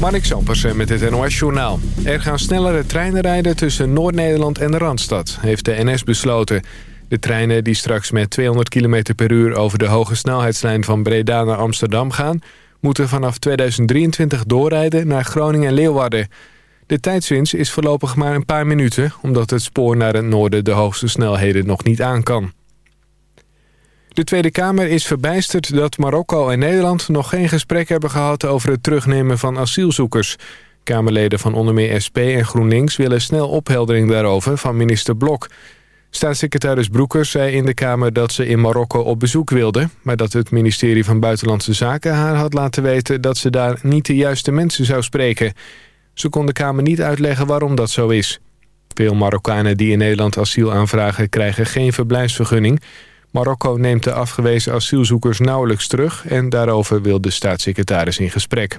Mark Zampersen met het NOS-journaal. Er gaan snellere treinen rijden tussen Noord-Nederland en de Randstad, heeft de NS besloten. De treinen die straks met 200 km per uur over de hoge snelheidslijn van Breda naar Amsterdam gaan... moeten vanaf 2023 doorrijden naar Groningen en Leeuwarden. De tijdswinst is voorlopig maar een paar minuten... omdat het spoor naar het noorden de hoogste snelheden nog niet aan kan. De Tweede Kamer is verbijsterd dat Marokko en Nederland... nog geen gesprek hebben gehad over het terugnemen van asielzoekers. Kamerleden van onder meer SP en GroenLinks... willen snel opheldering daarover van minister Blok. Staatssecretaris Broekers zei in de Kamer dat ze in Marokko op bezoek wilde... maar dat het ministerie van Buitenlandse Zaken haar had laten weten... dat ze daar niet de juiste mensen zou spreken. Ze kon de Kamer niet uitleggen waarom dat zo is. Veel Marokkanen die in Nederland asiel aanvragen krijgen geen verblijfsvergunning... Marokko neemt de afgewezen asielzoekers nauwelijks terug... en daarover wil de staatssecretaris in gesprek.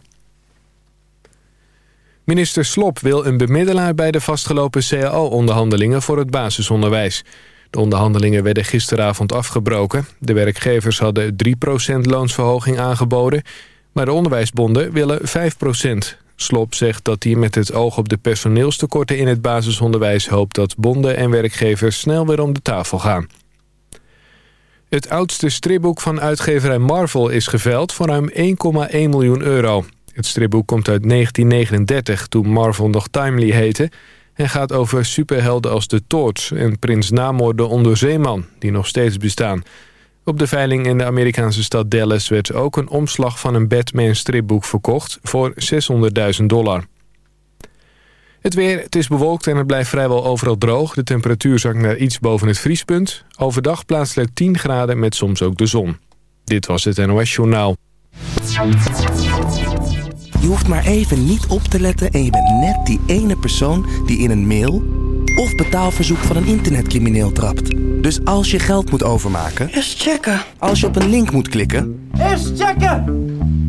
Minister Slop wil een bemiddelaar bij de vastgelopen CAO-onderhandelingen voor het basisonderwijs. De onderhandelingen werden gisteravond afgebroken. De werkgevers hadden 3% loonsverhoging aangeboden... maar de onderwijsbonden willen 5%. Slop zegt dat hij met het oog op de personeelstekorten in het basisonderwijs... hoopt dat bonden en werkgevers snel weer om de tafel gaan. Het oudste stripboek van uitgeverij Marvel is geveld voor ruim 1,1 miljoen euro. Het stripboek komt uit 1939, toen Marvel nog Timely heette... en gaat over superhelden als de Torch en Prins Namor de Onderzeeman... die nog steeds bestaan. Op de veiling in de Amerikaanse stad Dallas werd ook een omslag van een Batman-stripboek verkocht... voor 600.000 dollar. Het weer, het is bewolkt en het blijft vrijwel overal droog. De temperatuur zakt naar iets boven het vriespunt. Overdag plaatselijk 10 graden met soms ook de zon. Dit was het NOS Journaal. Je hoeft maar even niet op te letten en je bent net die ene persoon die in een mail of betaalverzoek van een internetcrimineel trapt. Dus als je geld moet overmaken... Eerst checken. Als je op een link moet klikken... Eerst checken!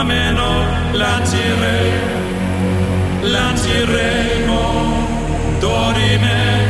l'ameno, lanciremo, lanciremo, dorime.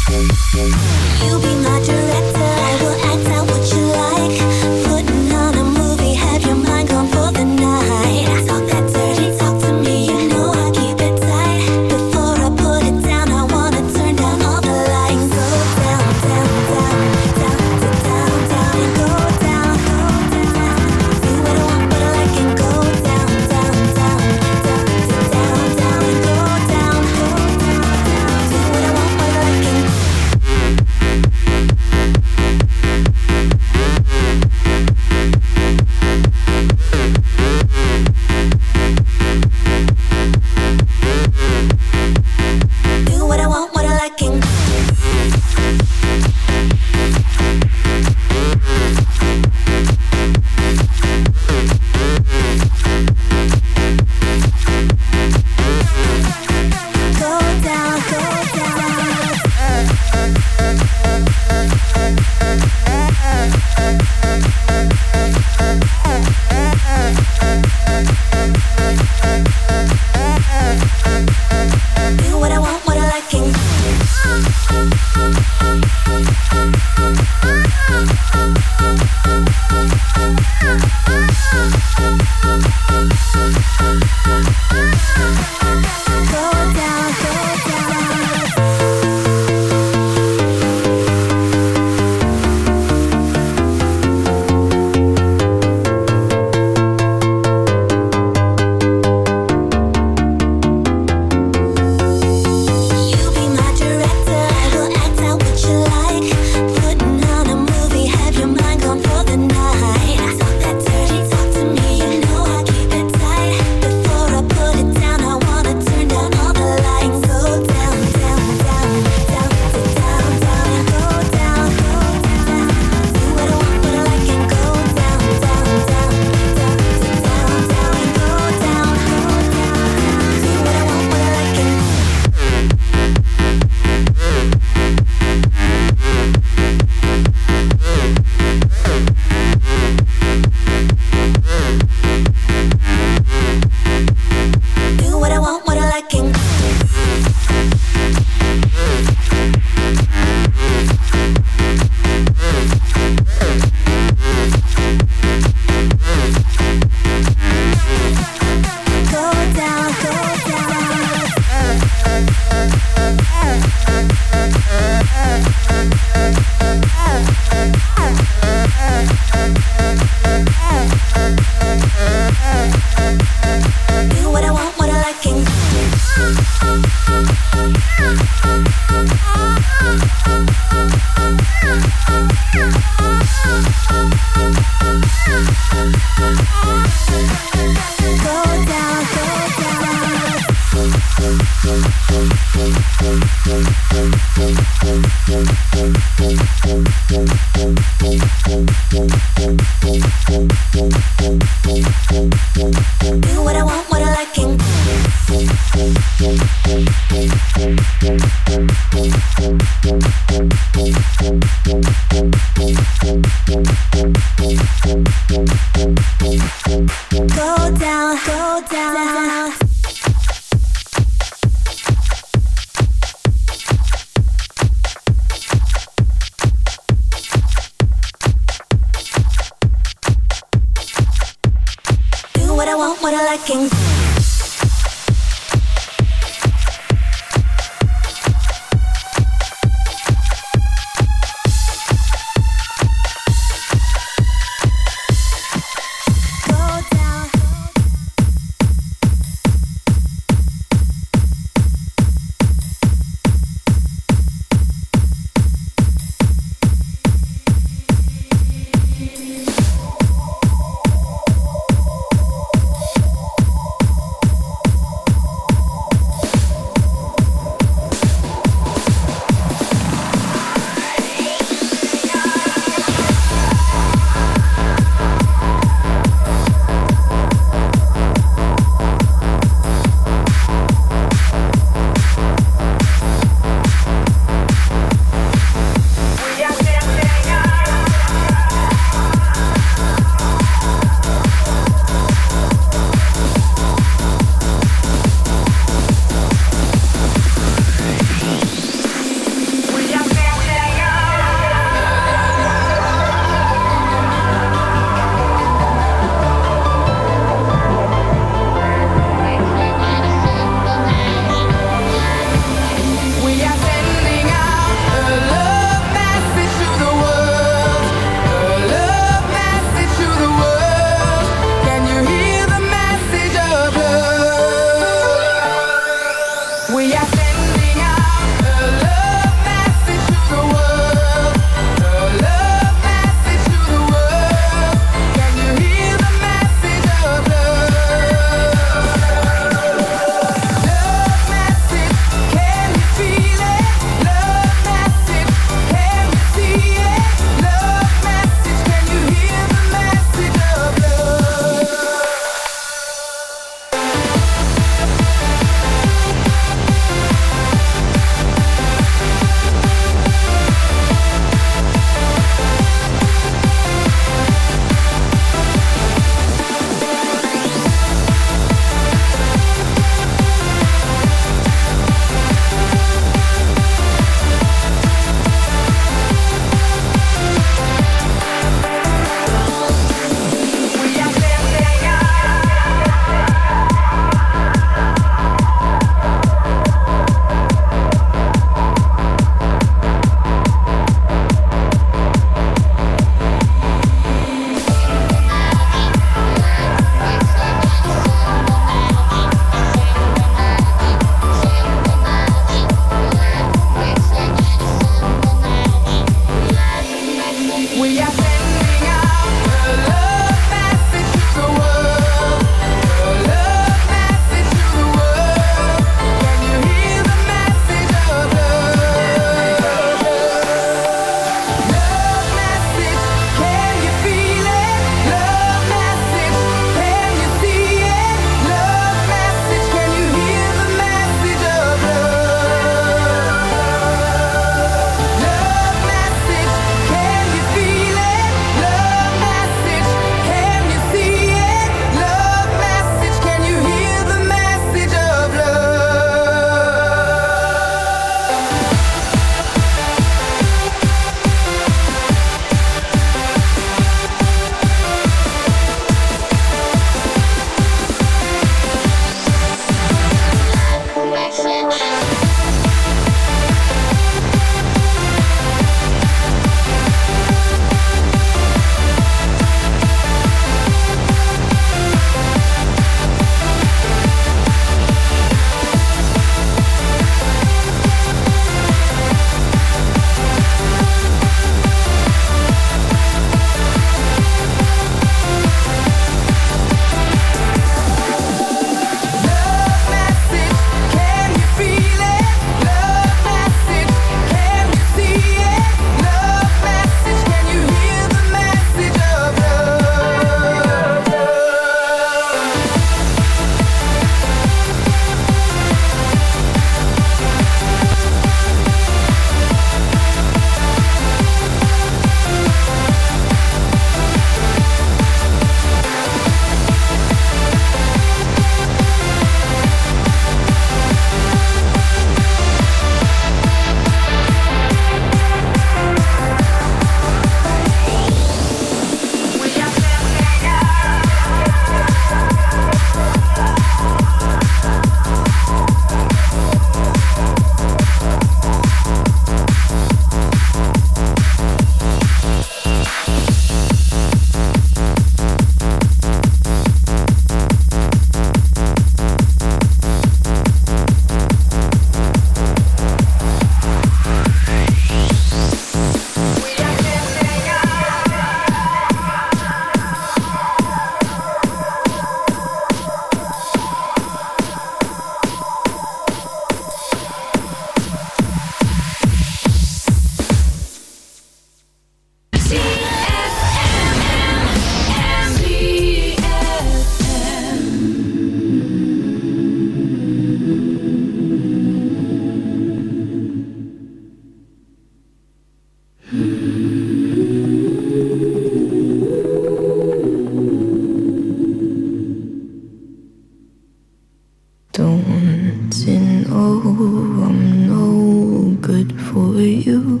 know I'm no good for you.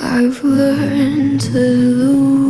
I've learned to lose.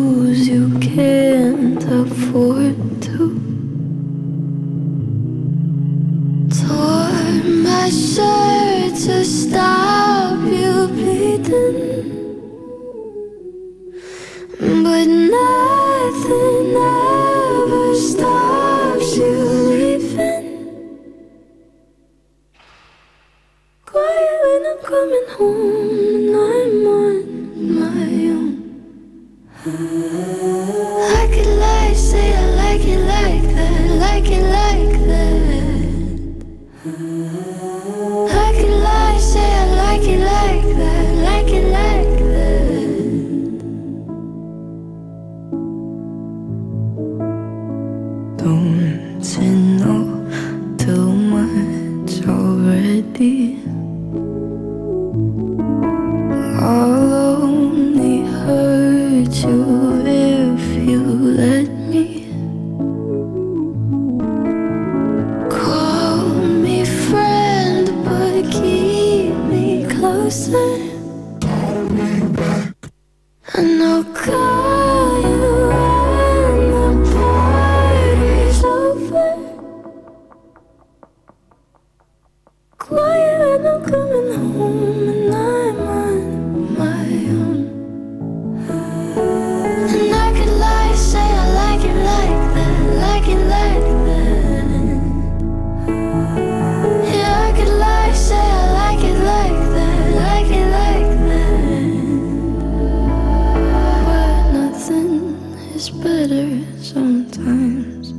better sometimes.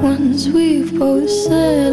Once we've both said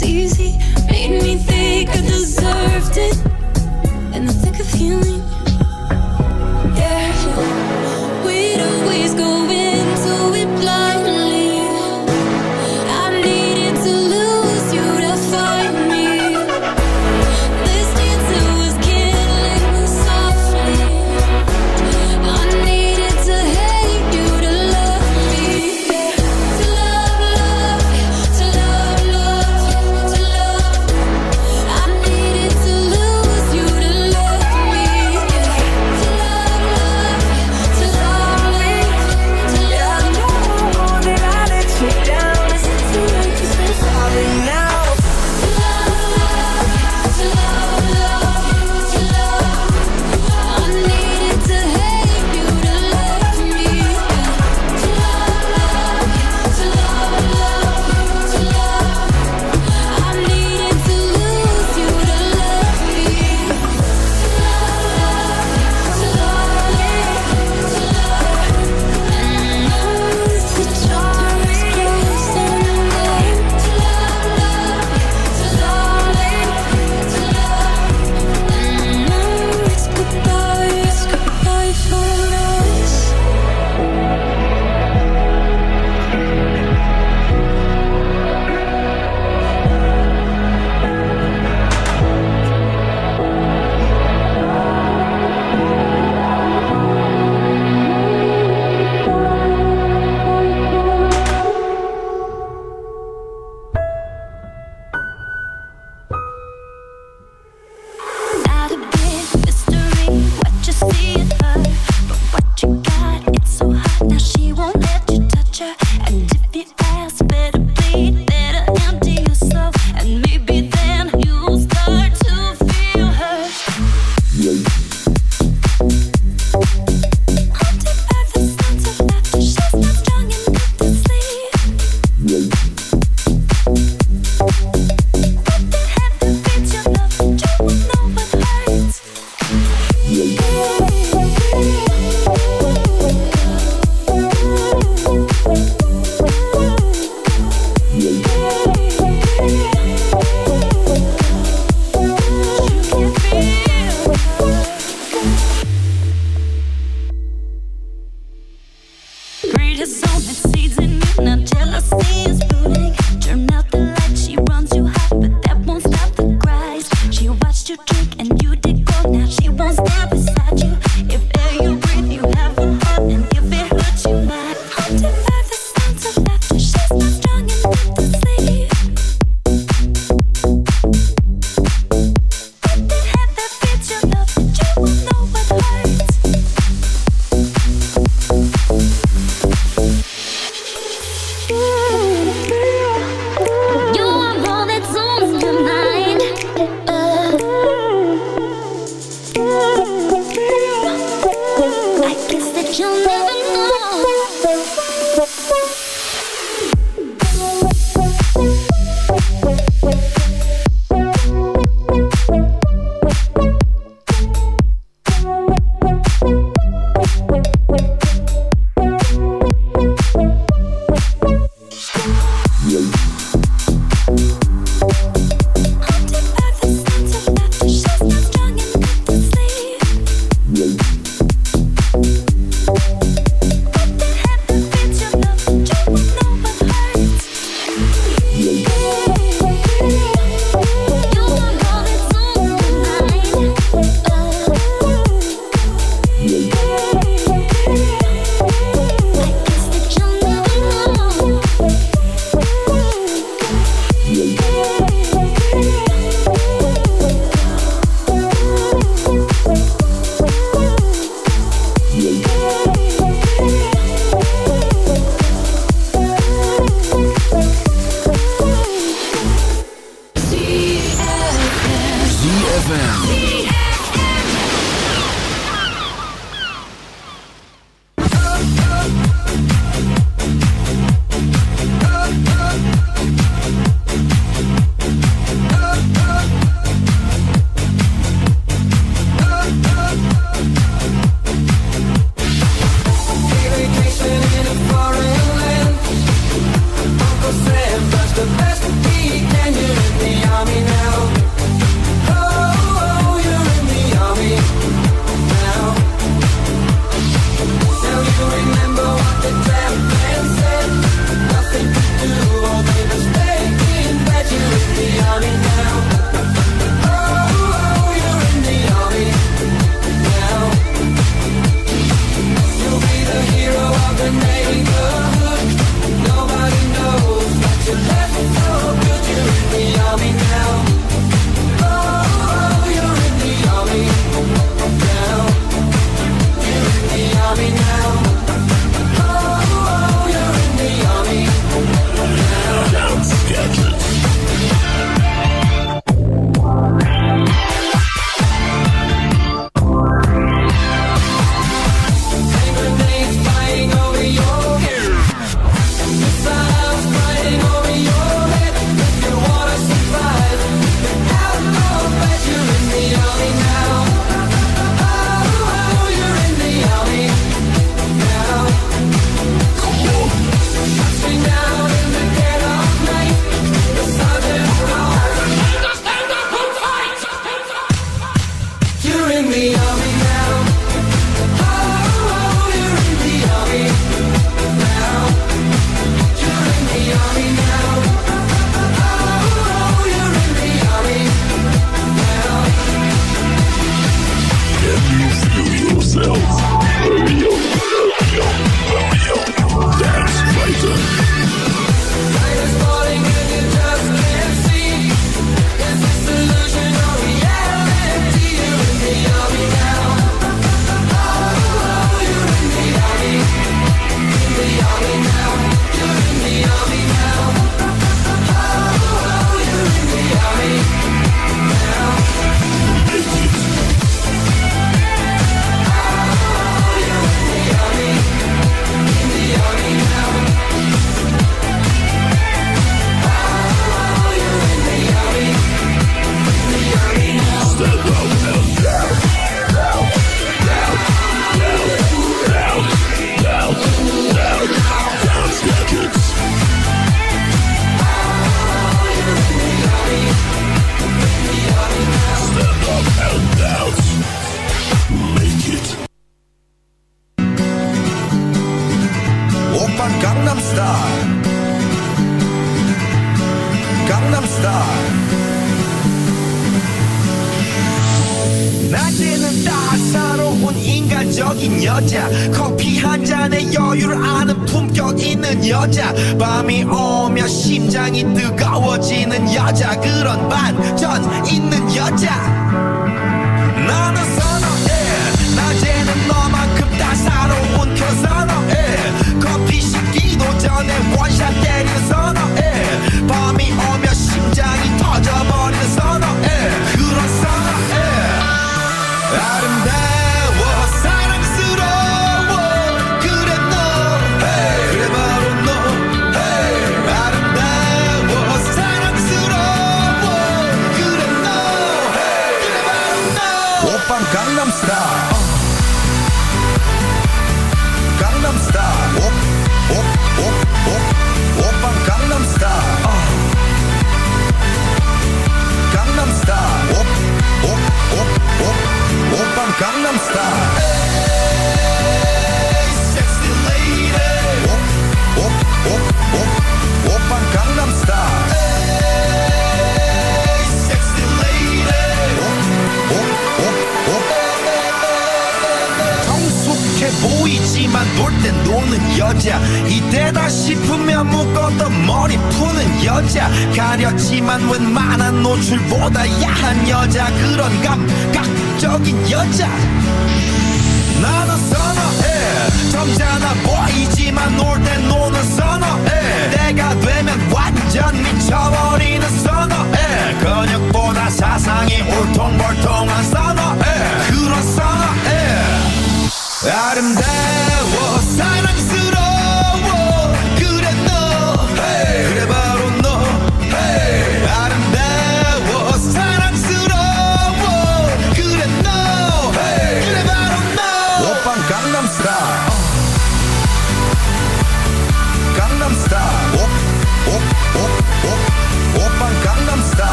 was easy, made me think I deserved it.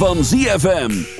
van ZFM.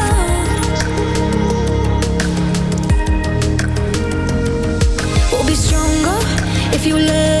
If you let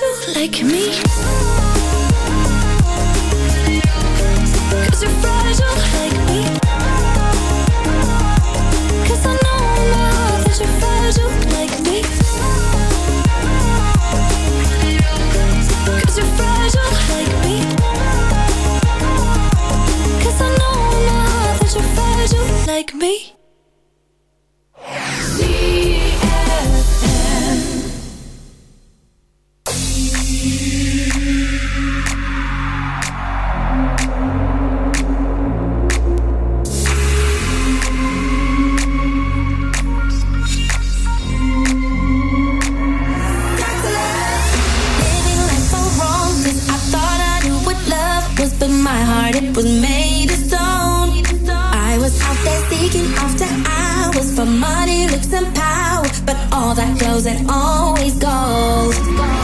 you're like me. Was made of stone. I was out there seeking after hours for money, looks, and power, but all that goes and always goes.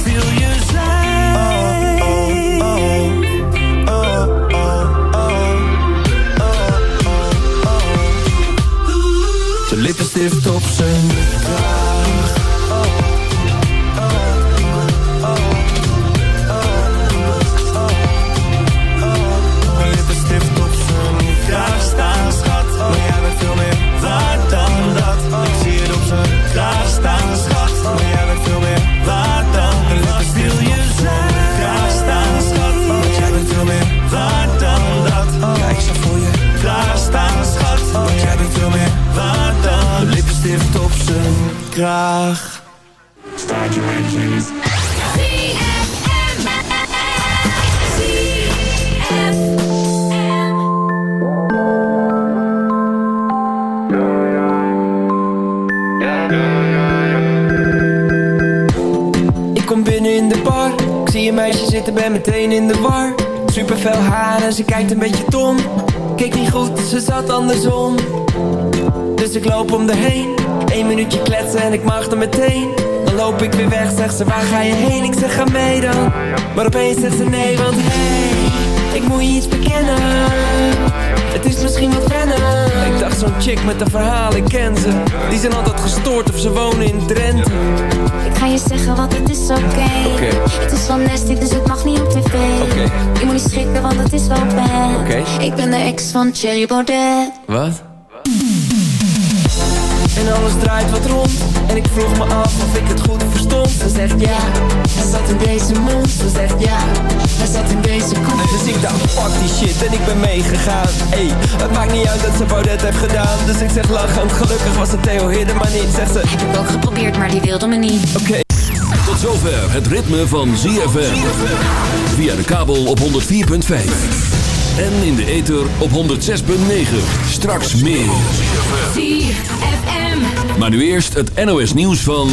ben meteen in de war. Super fel haar en ze kijkt een beetje dom. Keek niet goed, ze zat andersom. Dus ik loop om de heen. Eén minuutje kletsen en ik mag er meteen. Dan loop ik weer weg, zegt ze waar ga je heen? Ik zeg ga mee dan. Maar opeens zegt ze nee, want hey Ik moet je iets bekennen. Het is misschien wat wennen. Ik dacht zo'n chick met een verhaal, ik ken ze. Die zijn altijd gestoord of ze wonen in Drenthe ga je zeggen wat het is oké Oké. Het is wel nasty dus het mag niet op tv Oké. Je moet niet schrikken want het is wel bad. Ik ben de ex van Cherry Baudet Wat? En alles draait wat rond En ik vroeg me af of ik het goed Ze zegt ja, hij zat in deze mond Ze zegt ja, hij zat in deze kont Dus ik dacht fuck die shit en ik ben meegegaan Ey, het maakt niet uit dat ze Baudet heeft gedaan Dus ik zeg lachend, gelukkig was het Theo Hidden maar niet Zegt ze, Heb ik ook geprobeerd maar die wilde me niet oké Tot zover het ritme van ZFM. Via de kabel op 104.5. En in de ether op 106.9. Straks meer. ZFM. Maar nu eerst het NOS nieuws van...